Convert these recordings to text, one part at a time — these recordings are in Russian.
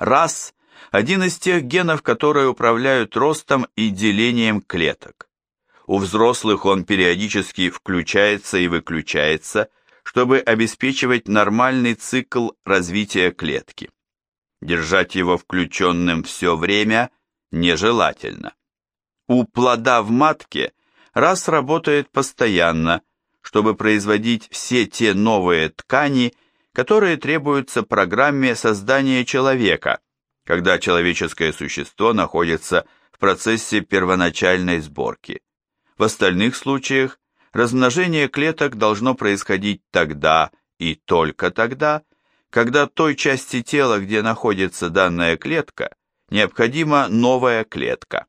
РАС – один из тех генов, которые управляют ростом и делением клеток. У взрослых он периодически включается и выключается, чтобы обеспечивать нормальный цикл развития клетки. Держать его включенным все время нежелательно. У плода в матке раз работает постоянно, чтобы производить все те новые ткани, которые требуются программе создания человека, когда человеческое существо находится в процессе первоначальной сборки. В остальных случаях размножение клеток должно происходить тогда и только тогда, когда той части тела, где находится данная клетка, необходима новая клетка.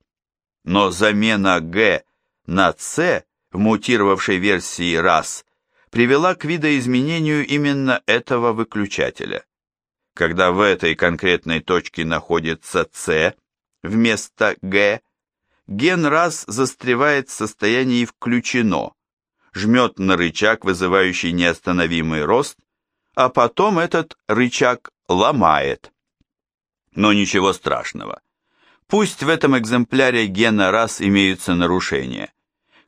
Но замена Г на С в мутировавшей версии РАС привела к видоизменению именно этого выключателя. Когда в этой конкретной точке находится С вместо Г, ген РАС застревает в состоянии «включено», жмет на рычаг, вызывающий неостановимый рост, а потом этот рычаг ломает. Но ничего страшного. Пусть в этом экземпляре гена РАС имеются нарушения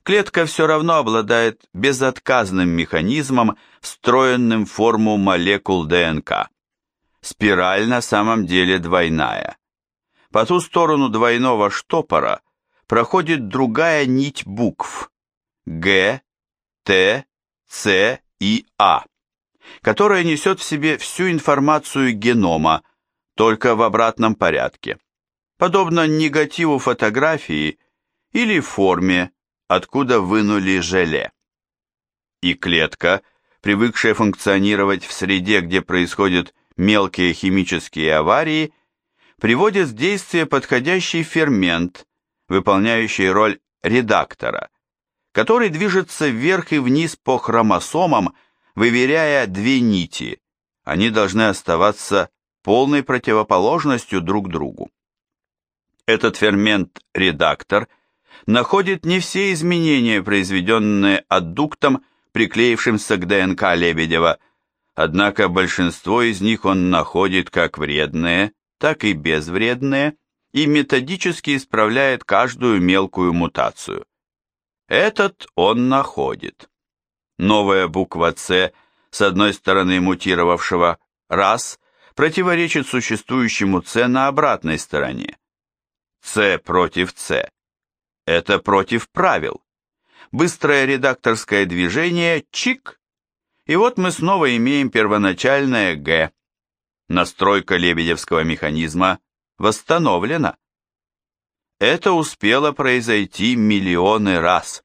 клетка все равно обладает безотказным механизмом, встроенным в форму молекул ДНК. Спираль на самом деле двойная. По ту сторону двойного штопора проходит другая нить букв Г, Т, С и А, которая несет в себе всю информацию генома, только в обратном порядке, подобно негативу фотографии или форме, откуда вынули желе. И клетка, привыкшая функционировать в среде, где происходят мелкие химические аварии, приводит в действие подходящий фермент, выполняющий роль редактора, который движется вверх и вниз по хромосомам, выверяя две нити. Они должны оставаться полной противоположностью друг другу. Этот фермент-редактор – находит не все изменения, произведенные аддуктом, приклеившимся к ДНК Лебедева, однако большинство из них он находит как вредные, так и безвредные, и методически исправляет каждую мелкую мутацию. Этот он находит. Новая буква «С» с одной стороны мутировавшего раз противоречит существующему «С» на обратной стороне. «С» против «С» Это против правил. Быстрое редакторское движение, чик, и вот мы снова имеем первоначальное «Г». Настройка лебедевского механизма восстановлена. Это успело произойти миллионы раз.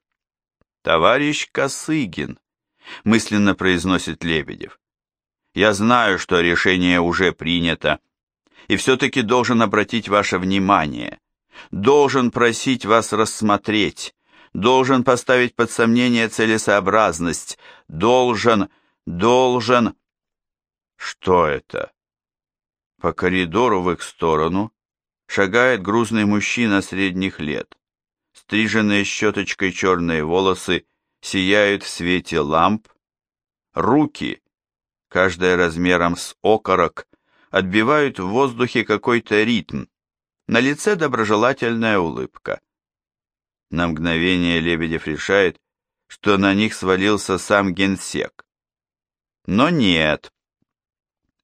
«Товарищ Косыгин», — мысленно произносит Лебедев, — «я знаю, что решение уже принято, и все-таки должен обратить ваше внимание должен просить вас рассмотреть, должен поставить под сомнение целесообразность, должен, должен... Что это? По коридору в их сторону шагает грузный мужчина средних лет. Стриженные щеточкой черные волосы сияют в свете ламп. Руки, каждая размером с окорок, отбивают в воздухе какой-то ритм, на лице доброжелательная улыбка. На мгновение Лебедев решает, что на них свалился сам генсек. Но нет.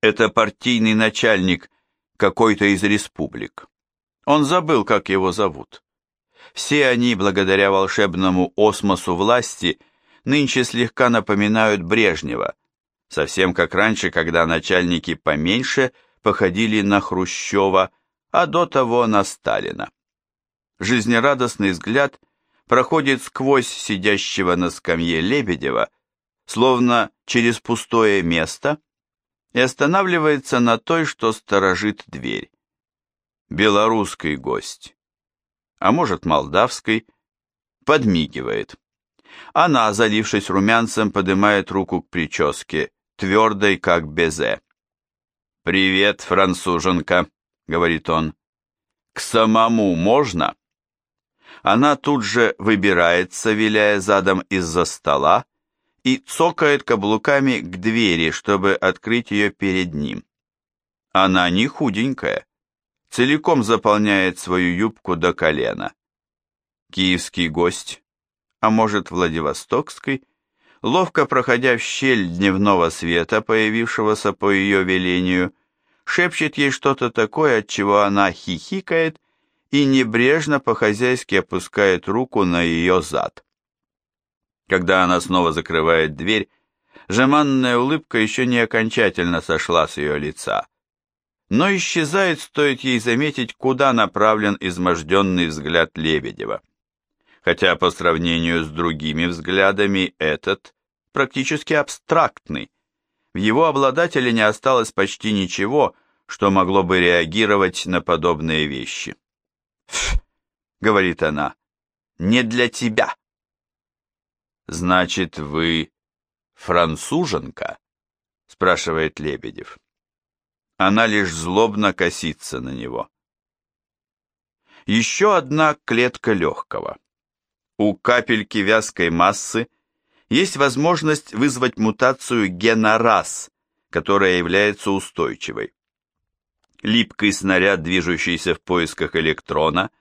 Это партийный начальник какой-то из республик. Он забыл, как его зовут. Все они, благодаря волшебному осмосу власти, нынче слегка напоминают Брежнева, совсем как раньше, когда начальники поменьше походили на Хрущева, а до того на Сталина. Жизнерадостный взгляд проходит сквозь сидящего на скамье Лебедева, словно через пустое место, и останавливается на той, что сторожит дверь. Белорусский гость, а может молдавский, подмигивает. Она, залившись румянцем, поднимает руку к прическе, твердой, как безе. «Привет, француженка!» — говорит он. «К самому можно?» Она тут же выбирается, виляя задом из-за стола, и цокает каблуками к двери, чтобы открыть ее перед ним. Она не худенькая, целиком заполняет свою юбку до колена. Киевский гость, а может Владивостокский, ловко проходя в щель дневного света, появившегося по ее велению, шепчет ей что-то такое, от чего она хихикает и небрежно по-хозяйски опускает руку на ее зад. Когда она снова закрывает дверь, жеманная улыбка еще не окончательно сошла с ее лица. Но исчезает, стоит ей заметить, куда направлен изможденный взгляд Лебедева. Хотя по сравнению с другими взглядами этот практически абстрактный. В его обладателе не осталось почти ничего, что могло бы реагировать на подобные вещи. «Ф», — говорит она, — «не для тебя». «Значит, вы француженка?» — спрашивает Лебедев. Она лишь злобно косится на него. Еще одна клетка легкого. У капельки вязкой массы есть возможность вызвать мутацию гена РАС, которая является устойчивой. Липкий снаряд, движущийся в поисках электрона,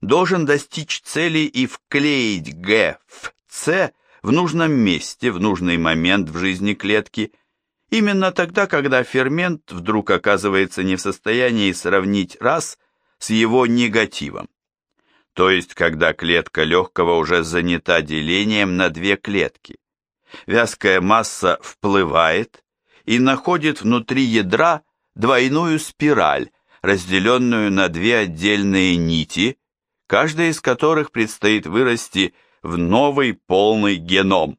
должен достичь цели и вклеить Г в С в нужном месте, в нужный момент в жизни клетки, именно тогда, когда фермент вдруг оказывается не в состоянии сравнить раз с его негативом. То есть, когда клетка легкого уже занята делением на две клетки. Вязкая масса вплывает и находит внутри ядра двойную спираль, разделенную на две отдельные нити, каждая из которых предстоит вырасти в новый полный геном.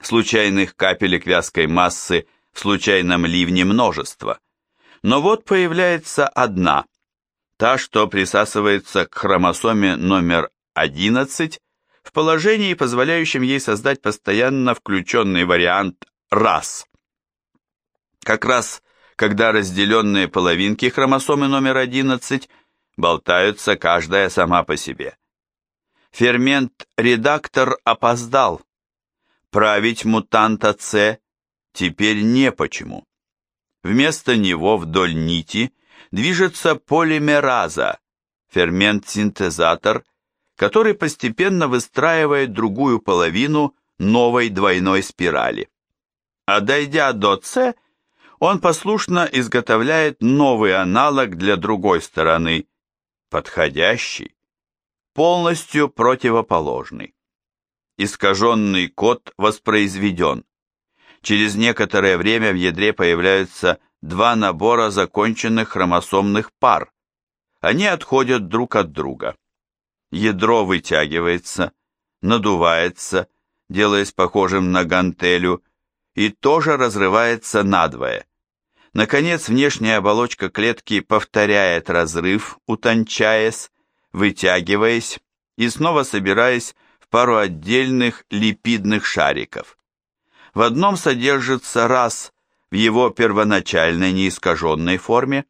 Случайных капелек вязкой массы в случайном ливне множество. Но вот появляется одна, та, что присасывается к хромосоме номер 11 в положении, позволяющем ей создать постоянно включенный вариант раз. Как раз, когда разделенные половинки хромосомы номер 11 болтаются каждая сама по себе. Фермент-редактор опоздал. Править мутанта С теперь не почему. Вместо него вдоль нити движется полимераза, фермент-синтезатор, который постепенно выстраивает другую половину новой двойной спирали. А дойдя до С, он послушно изготовляет новый аналог для другой стороны, подходящий, полностью противоположный. Искаженный код воспроизведен. Через некоторое время в ядре появляются два набора законченных хромосомных пар. Они отходят друг от друга. Ядро вытягивается, надувается, делаясь похожим на гантелю, и тоже разрывается надвое. Наконец, внешняя оболочка клетки повторяет разрыв, утончаясь, вытягиваясь и снова собираясь в пару отдельных липидных шариков. В одном содержится раз в его первоначальной неискаженной форме,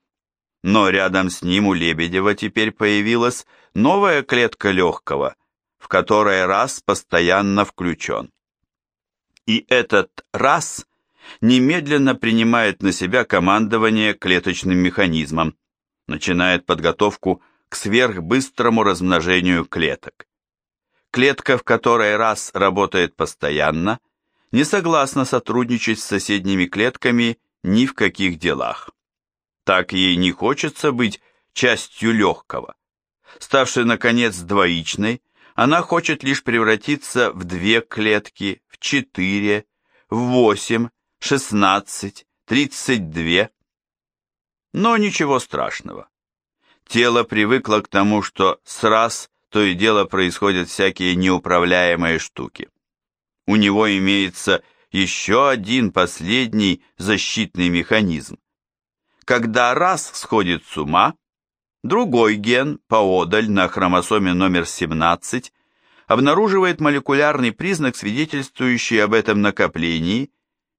но рядом с ним у Лебедева теперь появилась новая клетка легкого, в которой раз постоянно включен. И этот раз немедленно принимает на себя командование клеточным механизмом, начинает подготовку к сверхбыстрому размножению клеток. Клетка, в которой раз работает постоянно, не согласна сотрудничать с соседними клетками ни в каких делах. Так ей не хочется быть частью легкого. Ставшей, наконец, двоичной, она хочет лишь превратиться в две клетки, в четыре, в восемь, шестнадцать, тридцать две. Но ничего страшного. Тело привыкло к тому, что с раз то и дело происходят всякие неуправляемые штуки у него имеется еще один последний защитный механизм. Когда раз сходит с ума, другой ген поодаль на хромосоме номер 17 обнаруживает молекулярный признак, свидетельствующий об этом накоплении,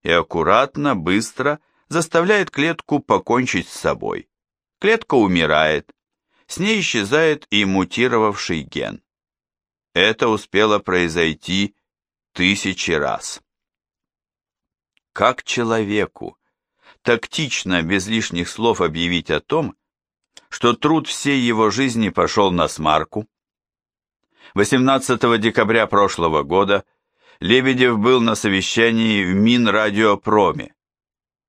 и аккуратно, быстро заставляет клетку покончить с собой. Клетка умирает, с ней исчезает и мутировавший ген. Это успело произойти тысячи раз. Как человеку, тактично, без лишних слов объявить о том, что труд всей его жизни пошел на смарку? 18 декабря прошлого года Лебедев был на совещании в Минрадиопроме.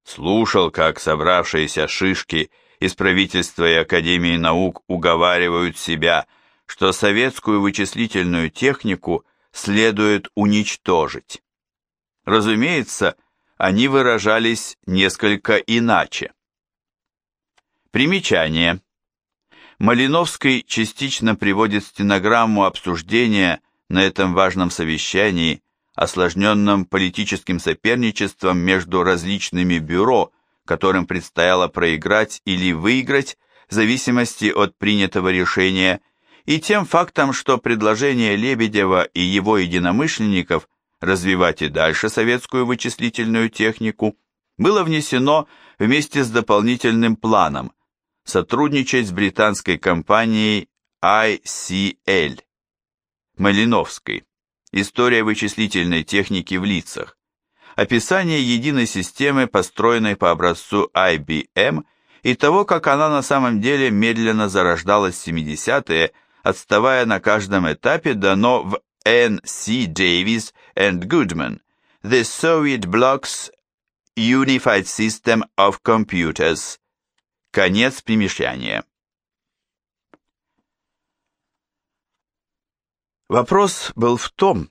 Слушал, как собравшиеся шишки из правительства и Академии наук уговаривают себя, что советскую вычислительную технику следует уничтожить. Разумеется, они выражались несколько иначе. Примечание. Малиновский частично приводит стенограмму обсуждения на этом важном совещании, осложненном политическим соперничеством между различными бюро, которым предстояло проиграть или выиграть в зависимости от принятого решения, и тем фактом, что предложение Лебедева и его единомышленников развивать и дальше советскую вычислительную технику было внесено вместе с дополнительным планом сотрудничать с британской компанией ICL. Малиновской. История вычислительной техники в лицах. Описание единой системы, построенной по образцу IBM, и того, как она на самом деле медленно зарождалась в 70-е, отставая на каждом этапе, дано в N.C. Davis and Goodman, The Soviet Bloc's Unified System of Computers. Конец примечания. Вопрос был в том,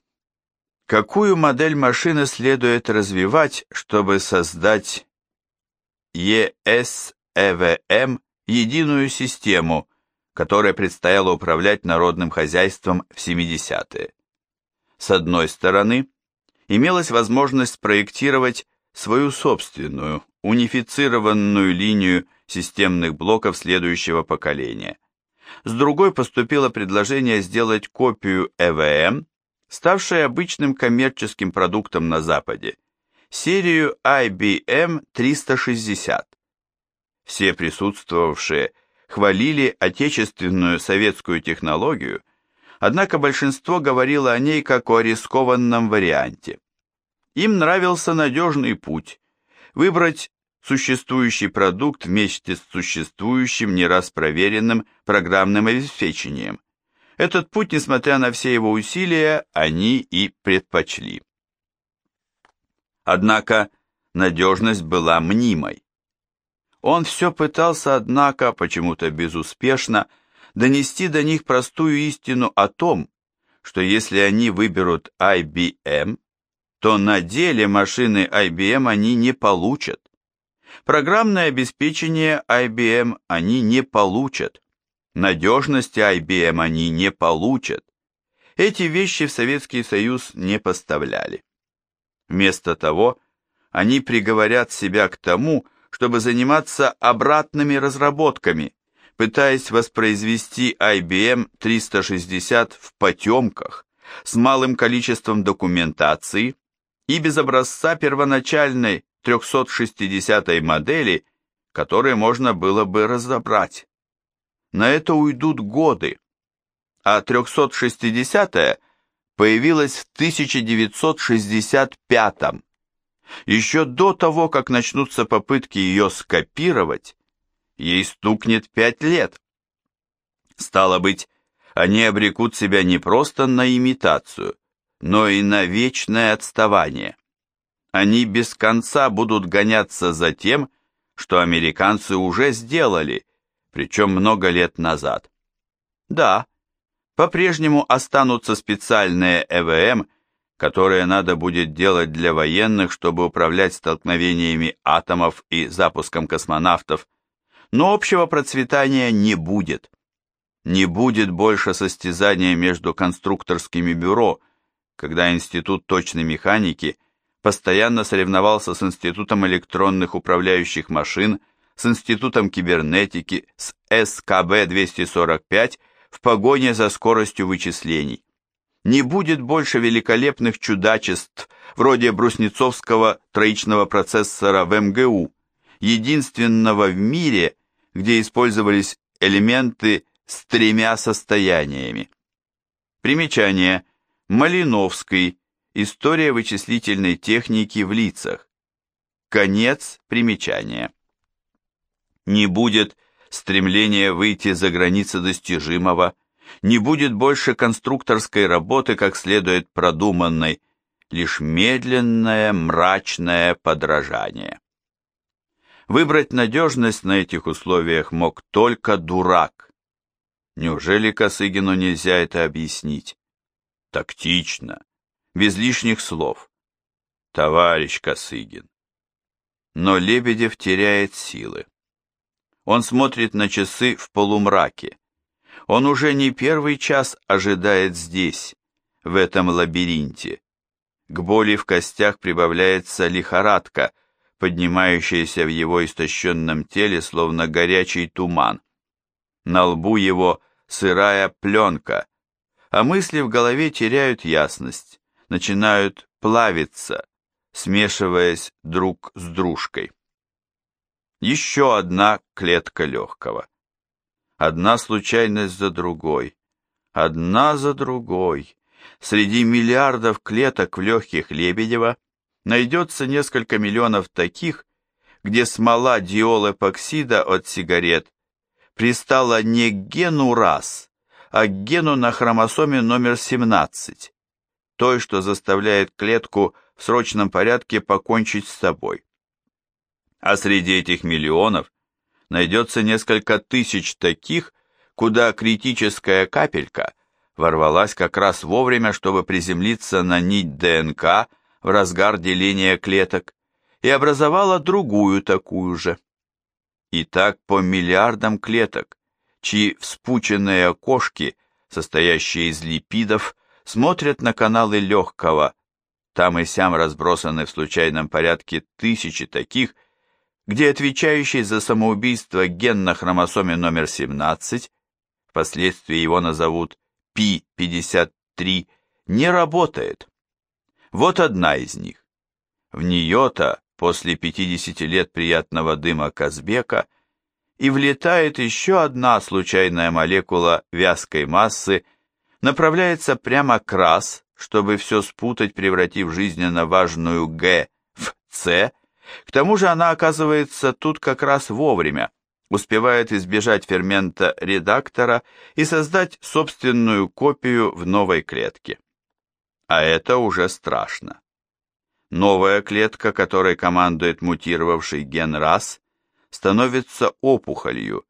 какую модель машины следует развивать, чтобы создать ES-EVM единую систему, которая предстояло управлять народным хозяйством в 70-е. С одной стороны, имелась возможность проектировать свою собственную, унифицированную линию системных блоков следующего поколения. С другой поступило предложение сделать копию ЭВМ, ставшей обычным коммерческим продуктом на Западе, серию IBM 360. Все присутствовавшие хвалили отечественную советскую технологию однако большинство говорило о ней как о рискованном варианте. Им нравился надежный путь – выбрать существующий продукт вместе с существующим не раз проверенным программным обеспечением. Этот путь, несмотря на все его усилия, они и предпочли. Однако надежность была мнимой. Он все пытался, однако, почему-то безуспешно, донести до них простую истину о том, что если они выберут IBM, то на деле машины IBM они не получат. Программное обеспечение IBM они не получат. Надежности IBM они не получат. Эти вещи в Советский Союз не поставляли. Вместо того, они приговорят себя к тому, чтобы заниматься обратными разработками, пытаясь воспроизвести IBM 360 в потемках, с малым количеством документации и без образца первоначальной 360 модели, которые можно было бы разобрать. На это уйдут годы, а 360 появилась в 1965 еще до того, как начнутся попытки ее скопировать ей стукнет пять лет. Стало быть, они обрекут себя не просто на имитацию, но и на вечное отставание. Они без конца будут гоняться за тем, что американцы уже сделали, причем много лет назад. Да, по-прежнему останутся специальные ЭВМ, которые надо будет делать для военных, чтобы управлять столкновениями атомов и запуском космонавтов но общего процветания не будет. Не будет больше состязания между конструкторскими бюро, когда Институт точной механики постоянно соревновался с Институтом электронных управляющих машин, с Институтом кибернетики, с СКБ-245 в погоне за скоростью вычислений. Не будет больше великолепных чудачеств вроде бруснецовского троичного процессора в МГУ, единственного в мире, где использовались элементы с тремя состояниями. Примечание. Малиновский. История вычислительной техники в лицах. Конец примечания. Не будет стремления выйти за границы достижимого, не будет больше конструкторской работы, как следует продуманной, лишь медленное мрачное подражание. Выбрать надежность на этих условиях мог только дурак. Неужели Косыгину нельзя это объяснить? Тактично, без лишних слов. Товарищ Косыгин. Но Лебедев теряет силы. Он смотрит на часы в полумраке. Он уже не первый час ожидает здесь, в этом лабиринте. К боли в костях прибавляется лихорадка, поднимающаяся в его истощенном теле, словно горячий туман. На лбу его сырая пленка, а мысли в голове теряют ясность, начинают плавиться, смешиваясь друг с дружкой. Еще одна клетка легкого. Одна случайность за другой, одна за другой. Среди миллиардов клеток в легких Лебедева найдется несколько миллионов таких, где смола диолэпоксида от сигарет пристала не к гену раз, а к гену на хромосоме номер 17, той, что заставляет клетку в срочном порядке покончить с собой. А среди этих миллионов найдется несколько тысяч таких, куда критическая капелька ворвалась как раз вовремя, чтобы приземлиться на нить ДНК в разгар деления клеток и образовала другую такую же. И так по миллиардам клеток, чьи вспученные кошки, состоящие из липидов, смотрят на каналы легкого, там и сям разбросаны в случайном порядке тысячи таких, где отвечающий за самоубийство ген на хромосоме номер 17, впоследствии его назовут P53, не работает. Вот одна из них. В нее-то после 50 лет приятного дыма Казбека и влетает еще одна случайная молекула вязкой массы, направляется прямо к раз, чтобы все спутать, превратив жизненно важную Г в С, к тому же она оказывается тут как раз вовремя, успевает избежать фермента редактора и создать собственную копию в новой клетке. А это уже страшно. Новая клетка, которой командует мутировавший ген РАС, становится опухолью,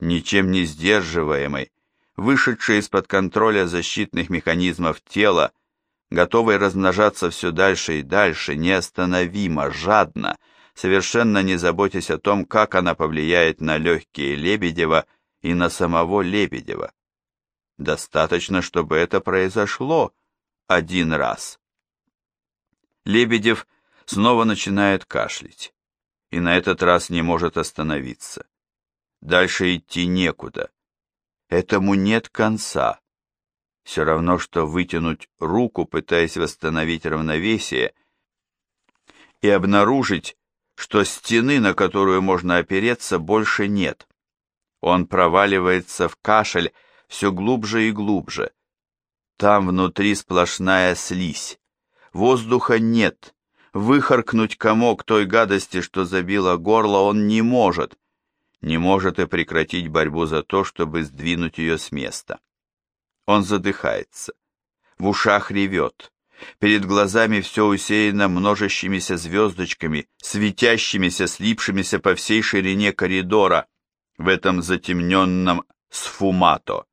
ничем не сдерживаемой, вышедшей из-под контроля защитных механизмов тела, готовой размножаться все дальше и дальше, неостановимо, жадно, совершенно не заботясь о том, как она повлияет на легкие Лебедева и на самого Лебедева. Достаточно, чтобы это произошло один раз. Лебедев снова начинает кашлять, и на этот раз не может остановиться. Дальше идти некуда. Этому нет конца. Все равно, что вытянуть руку, пытаясь восстановить равновесие, и обнаружить, что стены, на которую можно опереться, больше нет. Он проваливается в кашель все глубже и глубже. Там внутри сплошная слизь. Воздуха нет. Выхаркнуть комок той гадости, что забило горло, он не может. Не может и прекратить борьбу за то, чтобы сдвинуть ее с места. Он задыхается. В ушах ревет. Перед глазами все усеяно множащимися звездочками, светящимися, слипшимися по всей ширине коридора в этом затемненном сфумато.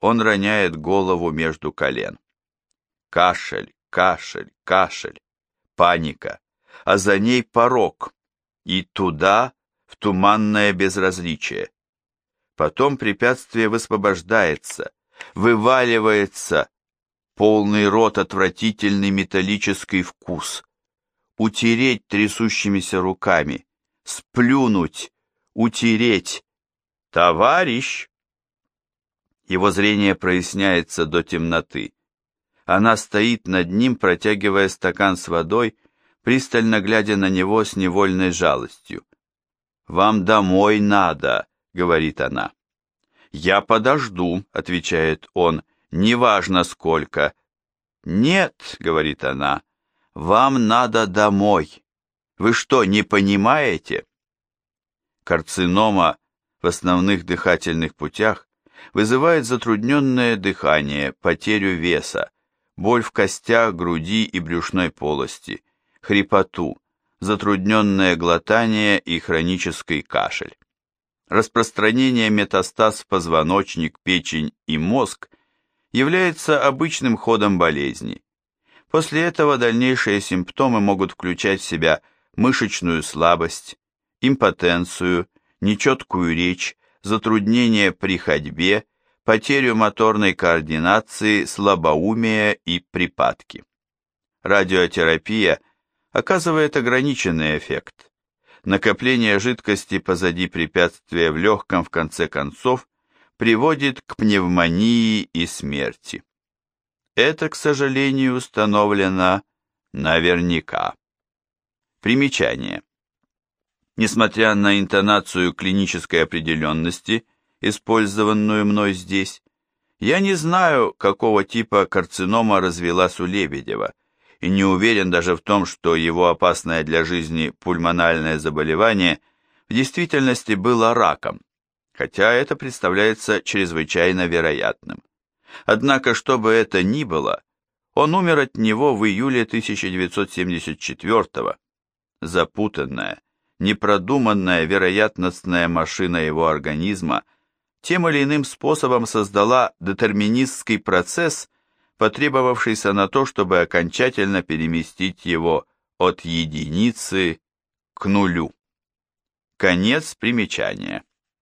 Он роняет голову между колен. Кашель, кашель, кашель, паника, а за ней порог, и туда, в туманное безразличие. Потом препятствие высвобождается, вываливается, полный рот отвратительный металлический вкус. Утереть трясущимися руками, сплюнуть, утереть. Товарищ! Его зрение проясняется до темноты. Она стоит над ним, протягивая стакан с водой, пристально глядя на него с невольной жалостью. «Вам домой надо», — говорит она. «Я подожду», — отвечает он, — «неважно сколько». «Нет», — говорит она, — «вам надо домой, Вы что, не понимаете? Карцинома в основных дыхательных путях вызывает затрудненное дыхание, потерю веса, боль в костях, груди и брюшной полости, хрипоту, затрудненное глотание и хронический кашель. Распространение метастаз в позвоночник, печень и мозг является обычным ходом болезни. После этого дальнейшие симптомы могут включать в себя мышечную слабость, импотенцию, нечеткую речь, затруднения при ходьбе, потерю моторной координации, слабоумие и припадки. Радиотерапия оказывает ограниченный эффект. Накопление жидкости позади препятствия в легком в конце концов приводит к пневмонии и смерти. Это, к сожалению, установлено наверняка. Примечание. Несмотря на интонацию клинической определенности, использованную мной здесь, я не знаю, какого типа карцинома развелась у Лебедева, и не уверен даже в том, что его опасное для жизни пульмональное заболевание в действительности было раком, хотя это представляется чрезвычайно вероятным. Однако, что бы это ни было, он умер от него в июле 1974 года. Запутанная, непродуманная вероятностная машина его организма тем или иным способом создала детерминистский процесс, потребовавшийся на то, чтобы окончательно переместить его от единицы к нулю. Конец примечания.